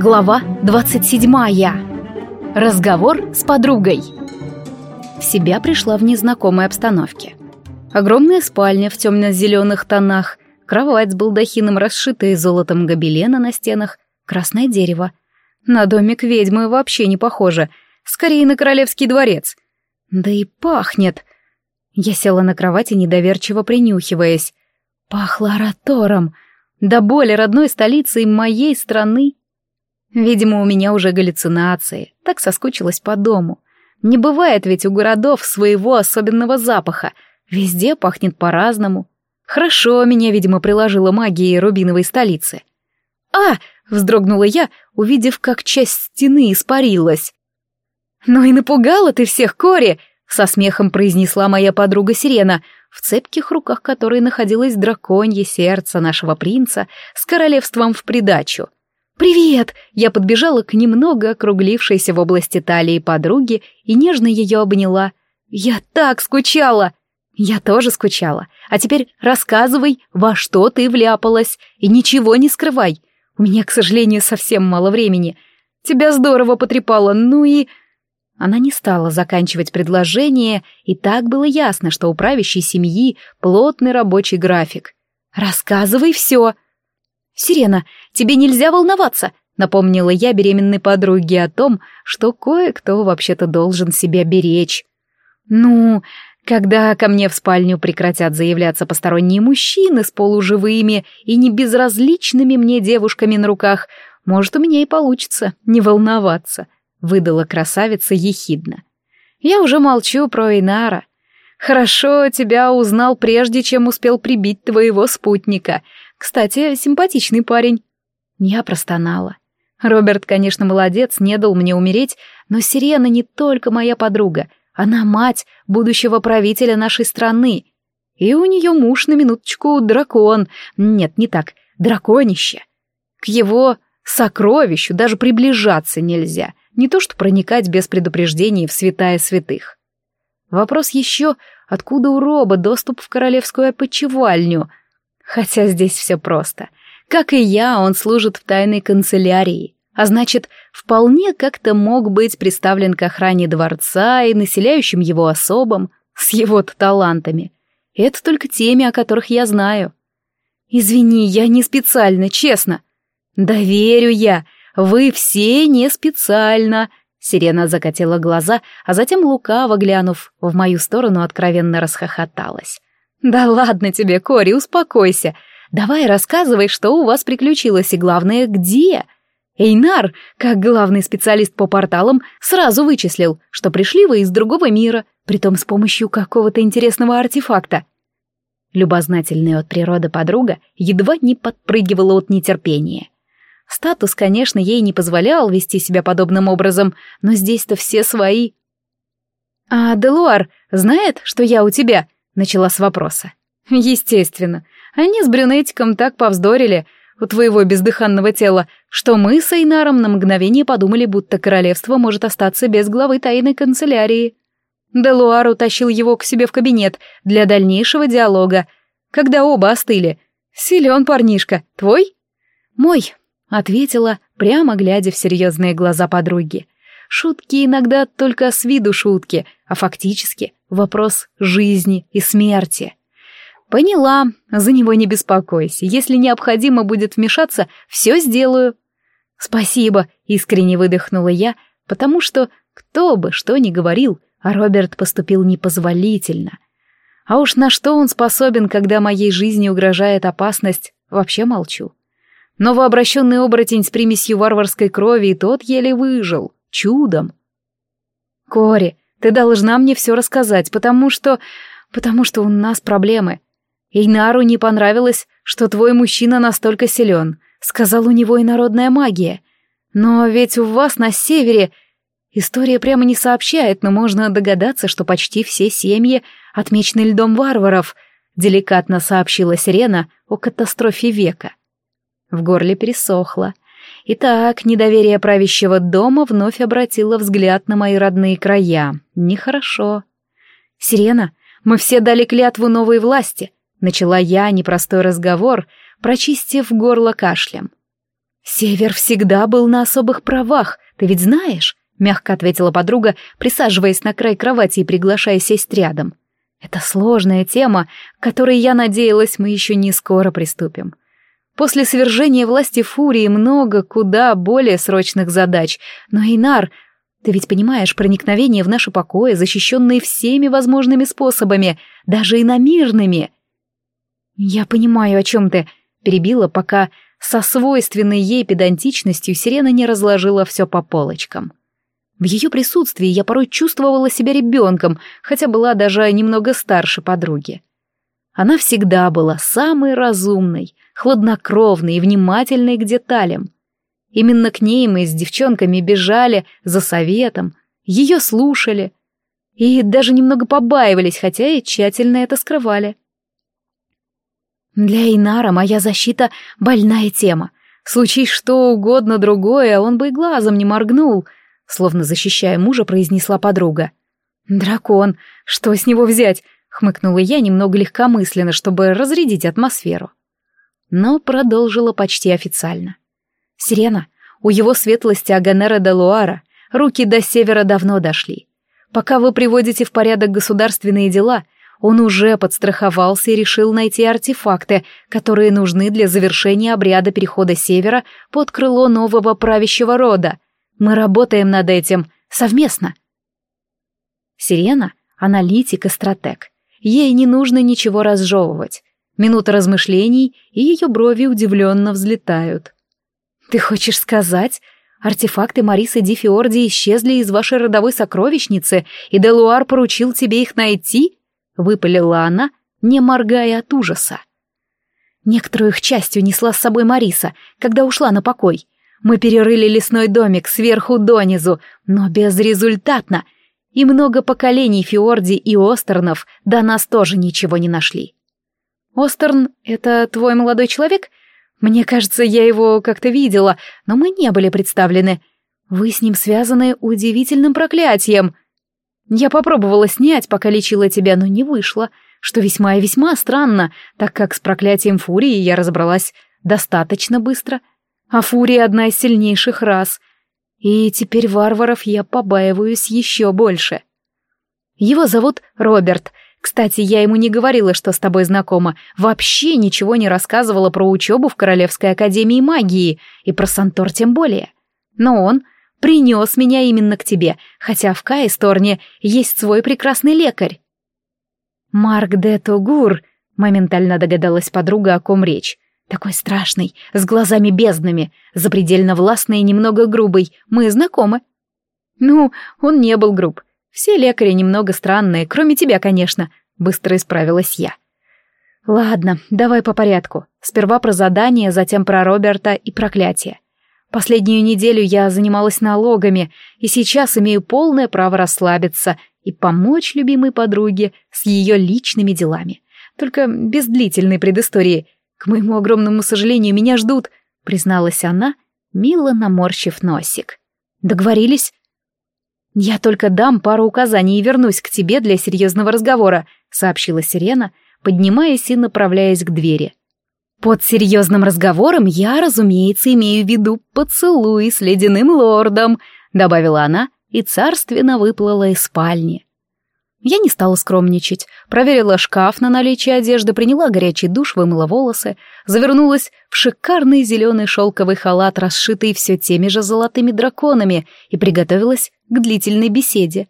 Глава 27. Разговор с подругой. В себя пришла в незнакомой обстановке. Огромная спальня в темно-зеленых тонах, кровать с балдахином, расшитая золотом гобелена на стенах, красное дерево. На домик ведьмы вообще не похоже, скорее на королевский дворец. Да и пахнет. Я села на кровати, недоверчиво принюхиваясь. Пахло ратором, до да боли родной столицей моей страны Видимо, у меня уже галлюцинации, так соскучилась по дому. Не бывает ведь у городов своего особенного запаха, везде пахнет по-разному. Хорошо, меня, видимо, приложила магия рубиновой столицы. «А!» — вздрогнула я, увидев, как часть стены испарилась. «Ну и напугала ты всех, Кори!» — со смехом произнесла моя подруга Сирена, в цепких руках которой находилось драконье сердце нашего принца с королевством в придачу — «Привет!» Я подбежала к немного округлившейся в области талии подруге и нежно ее обняла. «Я так скучала!» «Я тоже скучала. А теперь рассказывай, во что ты вляпалась, и ничего не скрывай. У меня, к сожалению, совсем мало времени. Тебя здорово потрепало, ну и...» Она не стала заканчивать предложение, и так было ясно, что у правящей семьи плотный рабочий график. «Рассказывай все!» «Сирена, тебе нельзя волноваться», — напомнила я беременной подруге о том, что кое-кто вообще-то должен себя беречь. «Ну, когда ко мне в спальню прекратят заявляться посторонние мужчины с полуживыми и небезразличными мне девушками на руках, может, у меня и получится не волноваться», — выдала красавица ехидно. «Я уже молчу про Инара. Хорошо тебя узнал, прежде чем успел прибить твоего спутника. Кстати, симпатичный парень». Я простонала. Роберт, конечно, молодец, не дал мне умереть, но Сирена не только моя подруга, она мать будущего правителя нашей страны. И у нее муж на минуточку дракон, нет, не так, драконище. К его сокровищу даже приближаться нельзя, не то что проникать без предупреждений в святая святых. Вопрос еще, откуда у Роба доступ в королевскую опочивальню — Хотя здесь все просто. Как и я, он служит в тайной канцелярии, а значит, вполне как-то мог быть представлен к охране дворца и населяющим его особам с его-то талантами. Это только теми, о которых я знаю. Извини, я не специально, честно. Доверю я, вы все не специально. Сирена закатила глаза, а затем лукаво глянув в мою сторону, откровенно расхохоталась. «Да ладно тебе, Кори, успокойся. Давай рассказывай, что у вас приключилось и, главное, где?» Эйнар, как главный специалист по порталам, сразу вычислил, что пришли вы из другого мира, притом с помощью какого-то интересного артефакта. Любознательная от природы подруга едва не подпрыгивала от нетерпения. Статус, конечно, ей не позволял вести себя подобным образом, но здесь-то все свои. «А Делуар знает, что я у тебя?» начала с вопроса. «Естественно. Они с брюнетиком так повздорили у твоего бездыханного тела, что мы с Эйнаром на мгновение подумали, будто королевство может остаться без главы тайной канцелярии». Делуар утащил его к себе в кабинет для дальнейшего диалога. Когда оба остыли. «Силен парнишка. Твой?» «Мой», — ответила, прямо глядя в серьезные глаза подруги. «Шутки иногда только с виду шутки, а фактически Вопрос жизни и смерти. Поняла, за него не беспокойся. Если необходимо будет вмешаться, все сделаю. Спасибо, искренне выдохнула я, потому что кто бы что ни говорил, а Роберт поступил непозволительно. А уж на что он способен, когда моей жизни угрожает опасность, вообще молчу. Новообращенный оборотень с примесью варварской крови и тот еле выжил. Чудом. Кори, ты должна мне все рассказать, потому что... потому что у нас проблемы. Эйнару не понравилось, что твой мужчина настолько силен. Сказал, у него инородная магия. Но ведь у вас на севере... История прямо не сообщает, но можно догадаться, что почти все семьи отмечены льдом варваров, деликатно сообщила Сирена о катастрофе века. В горле пересохло. — Итак, недоверие правящего дома вновь обратило взгляд на мои родные края. Нехорошо. «Сирена, мы все дали клятву новой власти», — начала я непростой разговор, прочистив горло кашлем. «Север всегда был на особых правах, ты ведь знаешь?» — мягко ответила подруга, присаживаясь на край кровати и приглашая сесть рядом. «Это сложная тема, к которой, я надеялась, мы еще не скоро приступим. После свержения власти Фурии много куда более срочных задач. Но, Эйнар, ты ведь понимаешь, проникновение в наши покои, защищенные всеми возможными способами, даже иномирными. Я понимаю, о чем ты, перебила, пока со свойственной ей педантичностью Сирена не разложила все по полочкам. В ее присутствии я порой чувствовала себя ребенком, хотя была даже немного старше подруги. Она всегда была самой разумной, хладнокровной и внимательной к деталям. Именно к ней мы с девчонками бежали за советом, ее слушали и даже немного побаивались, хотя и тщательно это скрывали. Для Инара моя защита — больная тема. Случись что угодно другое, он бы и глазом не моргнул, словно защищая мужа, произнесла подруга. «Дракон, что с него взять?» — хмыкнула я немного легкомысленно, чтобы разрядить атмосферу но продолжила почти официально. «Сирена, у его светлости Аганера де Луара руки до севера давно дошли. Пока вы приводите в порядок государственные дела, он уже подстраховался и решил найти артефакты, которые нужны для завершения обряда перехода севера под крыло нового правящего рода. Мы работаем над этим совместно». Сирена — аналитик и стратег. Ей не нужно ничего разжевывать. Минута размышлений, и ее брови удивленно взлетают. «Ты хочешь сказать, артефакты Марисы Ди Фиорди исчезли из вашей родовой сокровищницы, и Делуар поручил тебе их найти?» — выпалила она, не моргая от ужаса. Некоторую их часть унесла с собой Мариса, когда ушла на покой. Мы перерыли лесной домик сверху донизу, но безрезультатно. И много поколений Фиорди и Остернов до нас тоже ничего не нашли. «Остерн — это твой молодой человек? Мне кажется, я его как-то видела, но мы не были представлены. Вы с ним связаны удивительным проклятием. Я попробовала снять, пока лечила тебя, но не вышло, что весьма и весьма странно, так как с проклятием Фурии я разобралась достаточно быстро. А Фурия — одна из сильнейших рас. И теперь варваров я побаиваюсь еще больше. Его зовут Роберт — кстати, я ему не говорила, что с тобой знакома, вообще ничего не рассказывала про учебу в Королевской Академии Магии и про Сантор тем более. Но он принес меня именно к тебе, хотя в Каисторне есть свой прекрасный лекарь. Марк де Тугур, моментально догадалась подруга, о ком речь. Такой страшный, с глазами бездными, запредельно властный и немного грубый. Мы знакомы. Ну, он не был груб. Все лекари немного странные, кроме тебя, конечно», — быстро исправилась я. «Ладно, давай по порядку. Сперва про задание, затем про Роберта и проклятие. Последнюю неделю я занималась налогами, и сейчас имею полное право расслабиться и помочь любимой подруге с ее личными делами. Только без длительной предыстории. К моему огромному сожалению, меня ждут», — призналась она, мило наморщив носик. «Договорились?» «Я только дам пару указаний и вернусь к тебе для серьезного разговора», — сообщила Сирена, поднимаясь и направляясь к двери. «Под серьезным разговором я, разумеется, имею в виду поцелуй с ледяным лордом», — добавила она и царственно выплыла из спальни. Я не стала скромничать, проверила шкаф на наличие одежды, приняла горячий душ, вымыла волосы, завернулась в шикарный зеленый шелковый халат, расшитый все теми же золотыми драконами, и приготовилась к длительной беседе.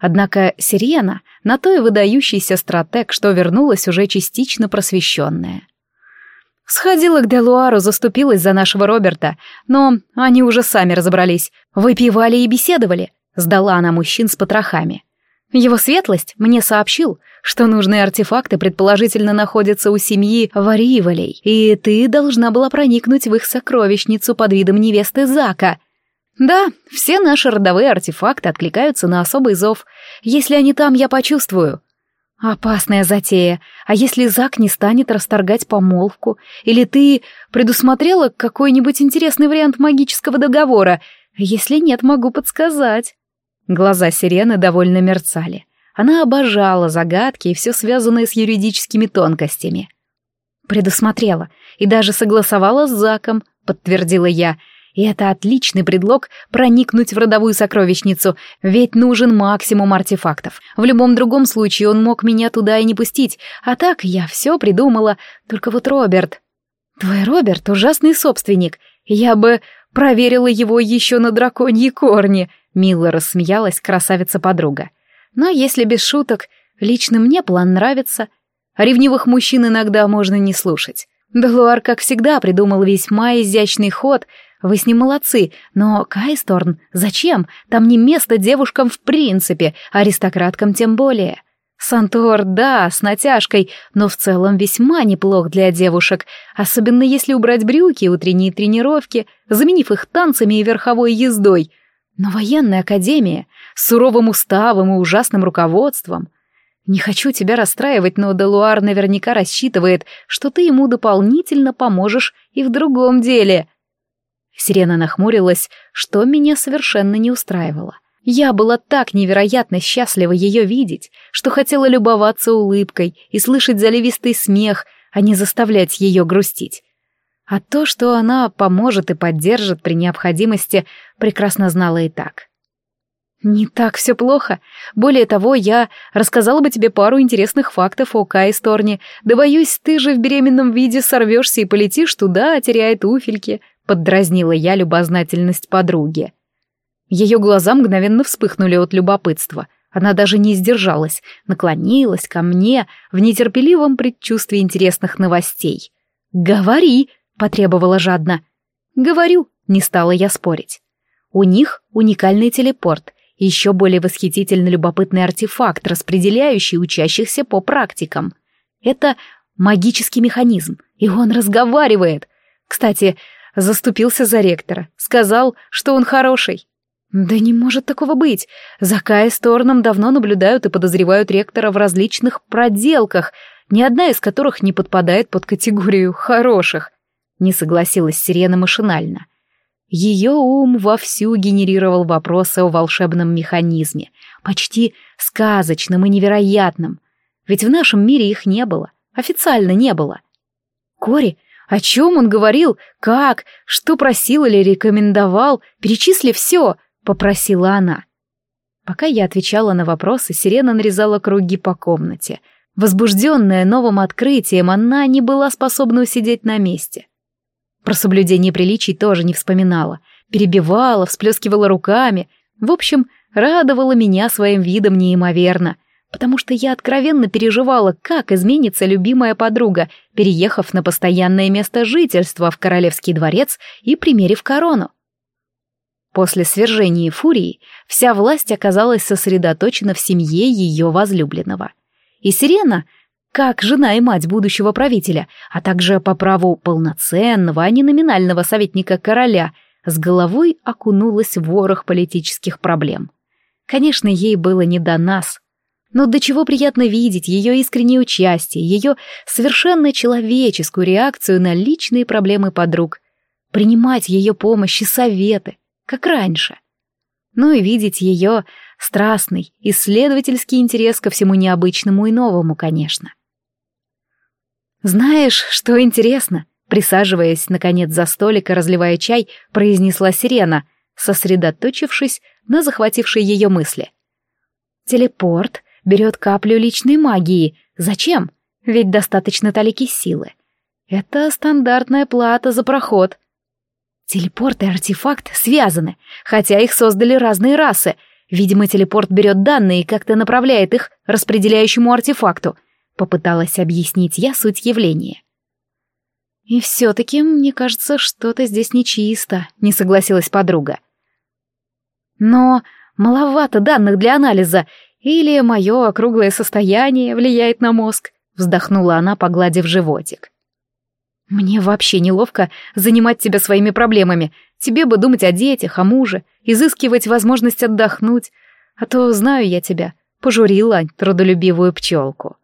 Однако Сирена на то и выдающийся стратег, что вернулась уже частично просвещенная. Сходила к Делуару, заступилась за нашего Роберта, но они уже сами разобрались, выпивали и беседовали, сдала она мужчин с потрохами. Его светлость мне сообщил, что нужные артефакты предположительно находятся у семьи Варивалей, и ты должна была проникнуть в их сокровищницу под видом невесты Зака. Да, все наши родовые артефакты откликаются на особый зов. Если они там, я почувствую. Опасная затея. А если Зак не станет расторгать помолвку? Или ты предусмотрела какой-нибудь интересный вариант магического договора? Если нет, могу подсказать. Глаза сирены довольно мерцали. Она обожала загадки и все связанное с юридическими тонкостями. «Предусмотрела и даже согласовала с Заком», — подтвердила я. «И это отличный предлог проникнуть в родовую сокровищницу, ведь нужен максимум артефактов. В любом другом случае он мог меня туда и не пустить, а так я все придумала, только вот Роберт...» «Твой Роберт — ужасный собственник, я бы Проверила его еще на драконьи корни, мило рассмеялась красавица-подруга. Но если без шуток, лично мне план нравится. Ревнивых мужчин иногда можно не слушать. Делуар, как всегда, придумал весьма изящный ход. Вы с ним молодцы, но Кайсторн, зачем? Там не место девушкам в принципе, аристократкам тем более. Сантор, да, с натяжкой, но в целом весьма неплох для девушек, особенно если убрать брюки и утренние тренировки, заменив их танцами и верховой ездой. Но военная академия с суровым уставом и ужасным руководством. Не хочу тебя расстраивать, но Делуар наверняка рассчитывает, что ты ему дополнительно поможешь и в другом деле. Сирена нахмурилась, что меня совершенно не устраивало. — я была так невероятно счастлива ее видеть, что хотела любоваться улыбкой и слышать заливистый смех, а не заставлять ее грустить. А то, что она поможет и поддержит при необходимости, прекрасно знала и так. «Не так все плохо. Более того, я рассказала бы тебе пару интересных фактов о Кае Сторне. Да боюсь, ты же в беременном виде сорвешься и полетишь туда, а теряя туфельки», — поддразнила я любознательность подруги. Ее глаза мгновенно вспыхнули от любопытства. Она даже не сдержалась, наклонилась ко мне в нетерпеливом предчувствии интересных новостей. «Говори!» — потребовала жадно. «Говорю!» — не стала я спорить. У них уникальный телепорт и еще более восхитительно любопытный артефакт, распределяющий учащихся по практикам. Это магический механизм, и он разговаривает. Кстати, заступился за ректора, сказал, что он хороший. Да не может такого быть. За Кай с Торном давно наблюдают и подозревают ректора в различных проделках, ни одна из которых не подпадает под категорию «хороших». Не согласилась Сирена машинально. Ее ум вовсю генерировал вопросы о волшебном механизме, почти сказочном и невероятном. Ведь в нашем мире их не было, официально не было. Кори, о чем он говорил, как, что просил или рекомендовал, перечисли все — попросила она. Пока я отвечала на вопросы, сирена нарезала круги по комнате. Возбужденная новым открытием, она не была способна усидеть на месте. Про соблюдение приличий тоже не вспоминала. Перебивала, всплескивала руками. В общем, радовала меня своим видом неимоверно, потому что я откровенно переживала, как изменится любимая подруга, переехав на постоянное место жительства в королевский дворец и примерив корону. После свержения Фурии вся власть оказалась сосредоточена в семье ее возлюбленного. И Сирена, как жена и мать будущего правителя, а также по праву полноценного, а не номинального советника короля, с головой окунулась в ворох политических проблем. Конечно, ей было не до нас. Но до чего приятно видеть ее искреннее участие, ее совершенно человеческую реакцию на личные проблемы подруг, принимать ее помощь и советы — как раньше. Ну и видеть ее страстный, исследовательский интерес ко всему необычному и новому, конечно. «Знаешь, что интересно?» Присаживаясь, наконец, за столик и разливая чай, произнесла сирена, сосредоточившись на захватившей ее мысли. «Телепорт берет каплю личной магии. Зачем? Ведь достаточно талики силы. Это стандартная плата за проход». Телепорт и артефакт связаны, хотя их создали разные расы. Видимо, телепорт берет данные и как-то направляет их распределяющему артефакту. Попыталась объяснить я суть явления. «И все-таки, мне кажется, что-то здесь нечисто», — не согласилась подруга. «Но маловато данных для анализа, или мое округлое состояние влияет на мозг», — вздохнула она, погладив животик. Мне вообще неловко занимать тебя своими проблемами. Тебе бы думать о детях, о муже, изыскивать возможность отдохнуть. А то знаю я тебя, пожурила трудолюбивую пчелку.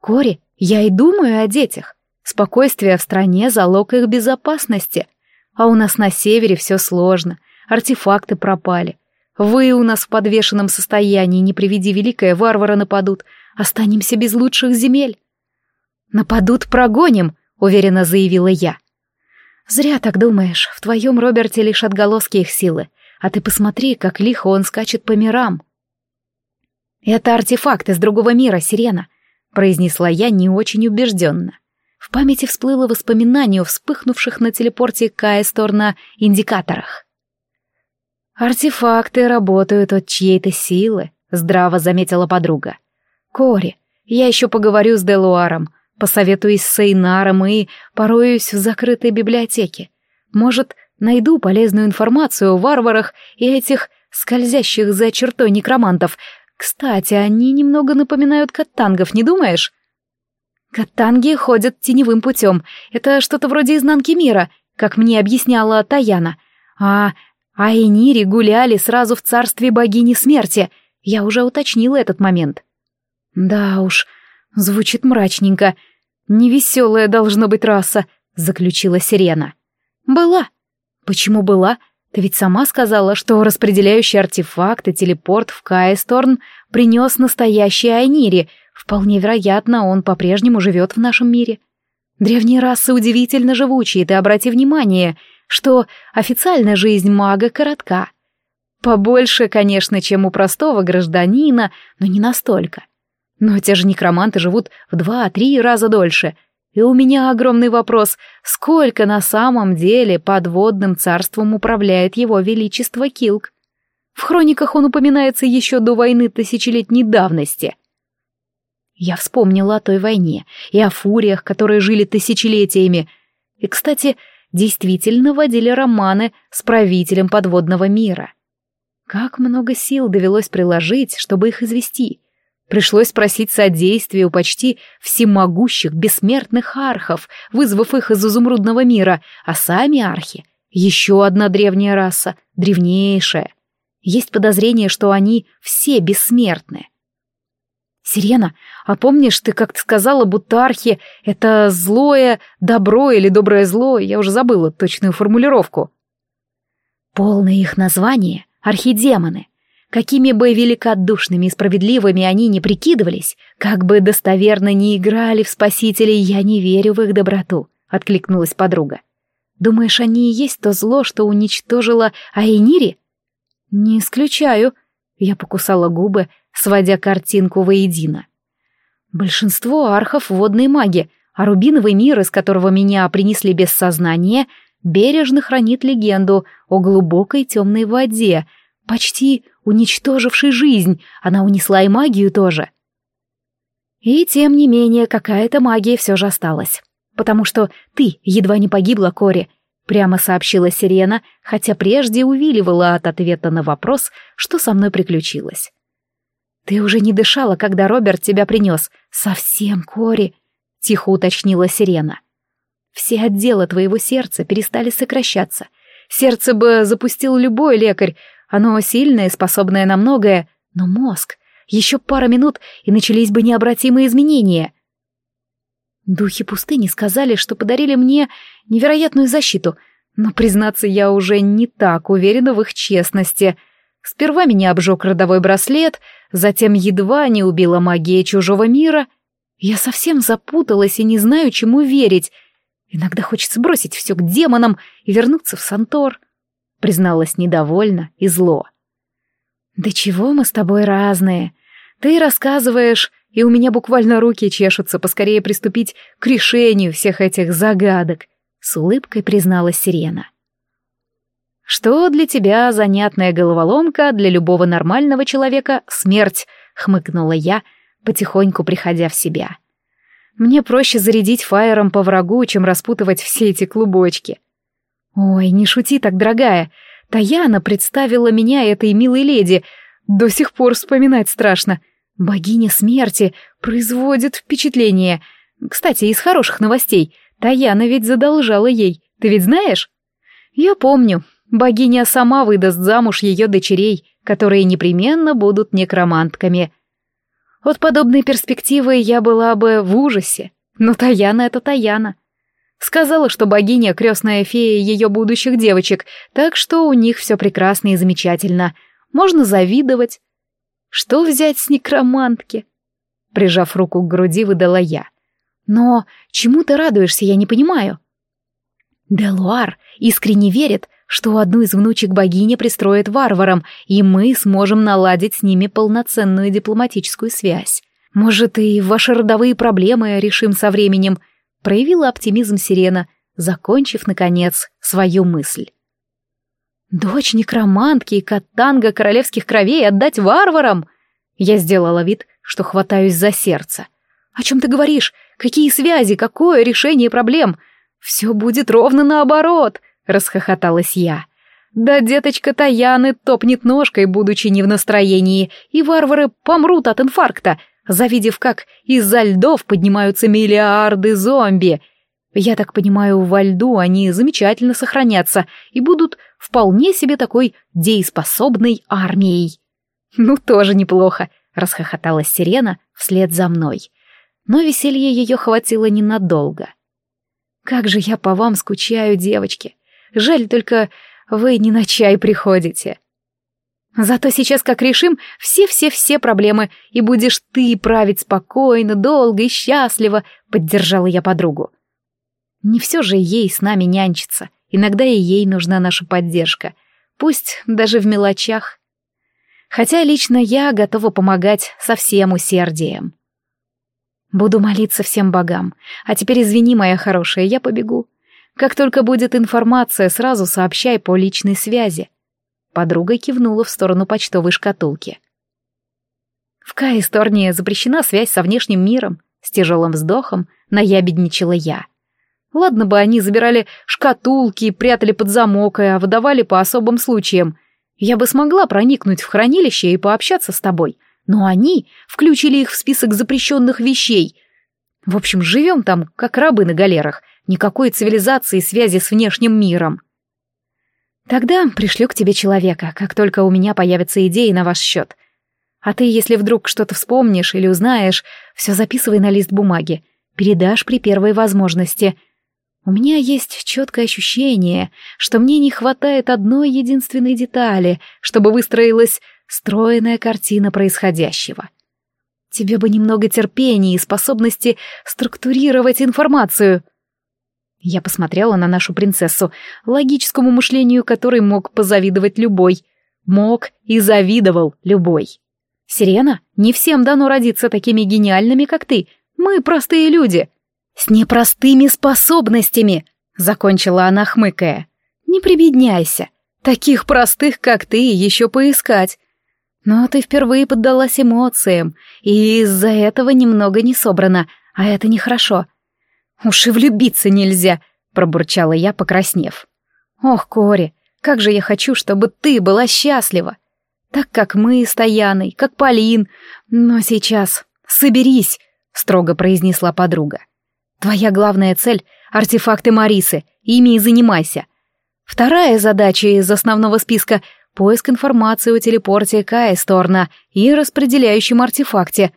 Кори, я и думаю о детях. Спокойствие в стране — залог их безопасности. А у нас на севере все сложно, артефакты пропали. Вы у нас в подвешенном состоянии, не приведи великое, варвары нападут. Останемся без лучших земель. Нападут, прогоним, — уверенно заявила я. «Зря так думаешь. В твоем Роберте лишь отголоски их силы. А ты посмотри, как лихо он скачет по мирам». «Это артефакт из другого мира, Сирена», — произнесла я не очень убежденно. В памяти всплыло воспоминание о вспыхнувших на телепорте Каэстор на индикаторах. «Артефакты работают от чьей-то силы», — здраво заметила подруга. «Кори, я еще поговорю с Делуаром. Посоветуюсь с Эйнаром и пороюсь в закрытой библиотеке. Может, найду полезную информацию о варварах и этих скользящих за чертой некромантов. Кстати, они немного напоминают каттангов, не думаешь? Каттанги ходят теневым путем. Это что-то вроде изнанки мира, как мне объясняла Таяна. А Айнири гуляли сразу в царстве богини смерти. Я уже уточнила этот момент. Да уж, звучит мрачненько невеселая должна быть раса», — заключила Сирена. «Была». «Почему была? Ты ведь сама сказала, что распределяющий артефакт и телепорт в Кайсторн принес настоящий Айнири. Вполне вероятно, он по-прежнему живет в нашем мире». Древние расы удивительно живучие, ты обрати внимание, что официальная жизнь мага коротка. Побольше, конечно, чем у простого гражданина, но не настолько. Но те же некроманты живут в два-три раза дольше. И у меня огромный вопрос, сколько на самом деле подводным царством управляет его величество Килк? В хрониках он упоминается еще до войны тысячелетней давности. Я вспомнила о той войне и о фуриях, которые жили тысячелетиями. И, кстати, действительно водили романы с правителем подводного мира. Как много сил довелось приложить, чтобы их извести. Пришлось просить содействия у почти всемогущих бессмертных архов, вызвав их из изумрудного мира, а сами архи — еще одна древняя раса, древнейшая. Есть подозрение, что они все бессмертны. «Сирена, а помнишь, ты как-то сказала, будто архи — это злое добро или доброе зло? Я уже забыла точную формулировку». «Полное их название — архидемоны. Какими бы великодушными и справедливыми они ни прикидывались, как бы достоверно не играли в спасителей, я не верю в их доброту», — откликнулась подруга. «Думаешь, они и есть то зло, что уничтожило Айнири?» «Не исключаю», — я покусала губы, сводя картинку воедино. «Большинство архов — водные маги, а рубиновый мир, из которого меня принесли без сознания, бережно хранит легенду о глубокой темной воде — почти уничтожившей жизнь, она унесла и магию тоже. И тем не менее, какая-то магия все же осталась. Потому что ты едва не погибла, Кори, прямо сообщила Сирена, хотя прежде увиливала от ответа на вопрос, что со мной приключилось. «Ты уже не дышала, когда Роберт тебя принес. Совсем, Кори!» — тихо уточнила Сирена. «Все отделы твоего сердца перестали сокращаться. Сердце бы запустил любой лекарь, оно сильное, способное на многое, но мозг... Еще пара минут, и начались бы необратимые изменения. Духи пустыни сказали, что подарили мне невероятную защиту, но, признаться, я уже не так уверена в их честности. Сперва меня обжег родовой браслет, затем едва не убила магия чужого мира. Я совсем запуталась и не знаю, чему верить. Иногда хочется бросить все к демонам и вернуться в Сантор. — призналась недовольно и зло. «Да чего мы с тобой разные? Ты рассказываешь, и у меня буквально руки чешутся поскорее приступить к решению всех этих загадок», — с улыбкой призналась Сирена. «Что для тебя занятная головоломка, для любого нормального человека — смерть», — хмыкнула я, потихоньку приходя в себя. «Мне проще зарядить фаером по врагу, чем распутывать все эти клубочки». Ой, не шути так, дорогая. Таяна представила меня этой милой леди. До сих пор вспоминать страшно. Богиня смерти производит впечатление. Кстати, из хороших новостей. Таяна ведь задолжала ей. Ты ведь знаешь? Я помню. Богиня сама выдаст замуж ее дочерей, которые непременно будут некромантками. От подобной перспективы я была бы в ужасе. Но Таяна — это Таяна. Сказала, что богиня — крестная фея ее будущих девочек, так что у них все прекрасно и замечательно. Можно завидовать. Что взять с некромантки? Прижав руку к груди, выдала я. Но чему ты радуешься, я не понимаю. Делуар искренне верит, что одну из внучек богини пристроит варварам, и мы сможем наладить с ними полноценную дипломатическую связь. Может, и ваши родовые проблемы решим со временем — проявила оптимизм Сирена, закончив, наконец, свою мысль. «Дочь некромантки и катанга королевских кровей отдать варварам!» Я сделала вид, что хватаюсь за сердце. «О чем ты говоришь? Какие связи? Какое решение проблем? Все будет ровно наоборот!» — расхохоталась я. «Да деточка Таяны топнет ножкой, будучи не в настроении, и варвары помрут от инфаркта, завидев, как из-за льдов поднимаются миллиарды зомби. Я так понимаю, во льду они замечательно сохранятся и будут вполне себе такой дееспособной армией. Ну, тоже неплохо, расхохоталась сирена вслед за мной. Но веселье ее хватило ненадолго. Как же я по вам скучаю, девочки. Жаль только, вы не на чай приходите. Зато сейчас как решим все-все-все проблемы, и будешь ты править спокойно, долго и счастливо», — поддержала я подругу. Не все же ей с нами нянчиться, иногда и ей нужна наша поддержка, пусть даже в мелочах. Хотя лично я готова помогать со всем усердием. Буду молиться всем богам. А теперь извини, моя хорошая, я побегу. Как только будет информация, сразу сообщай по личной связи. Подруга кивнула в сторону почтовой шкатулки. «В Каисторнии запрещена связь со внешним миром», — с тяжелым вздохом наябедничала я. «Ладно бы они забирали шкатулки, прятали под замок, а выдавали по особым случаям. Я бы смогла проникнуть в хранилище и пообщаться с тобой, но они включили их в список запрещенных вещей. В общем, живем там, как рабы на галерах, никакой цивилизации и связи с внешним миром». Тогда пришлю к тебе человека, как только у меня появятся идеи на ваш счет. А ты, если вдруг что-то вспомнишь или узнаешь, все записывай на лист бумаги, передашь при первой возможности. У меня есть четкое ощущение, что мне не хватает одной единственной детали, чтобы выстроилась стройная картина происходящего. Тебе бы немного терпения и способности структурировать информацию. Я посмотрела на нашу принцессу, логическому мышлению которой мог позавидовать любой. Мог и завидовал любой. «Сирена, не всем дано родиться такими гениальными, как ты. Мы простые люди». «С непростыми способностями», — закончила она, хмыкая. «Не прибедняйся. Таких простых, как ты, еще поискать. Но ты впервые поддалась эмоциям, и из-за этого немного не собрана, а это нехорошо. хорошо. «Уж и влюбиться нельзя!» — пробурчала я, покраснев. «Ох, Кори, как же я хочу, чтобы ты была счастлива! Так как мы с Таяной, как Полин. Но сейчас соберись!» — строго произнесла подруга. «Твоя главная цель — артефакты Марисы, ими и занимайся. Вторая задача из основного списка — поиск информации о телепорте Каесторна и распределяющем артефакте.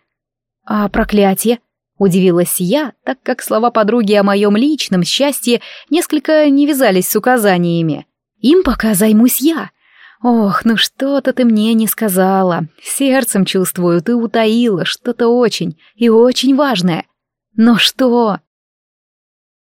А проклятие — Удивилась я, так как слова подруги о моем личном счастье несколько не вязались с указаниями. Им пока займусь я. Ох, ну что-то ты мне не сказала. Сердцем чувствую, ты утаила что-то очень и очень важное. Но что?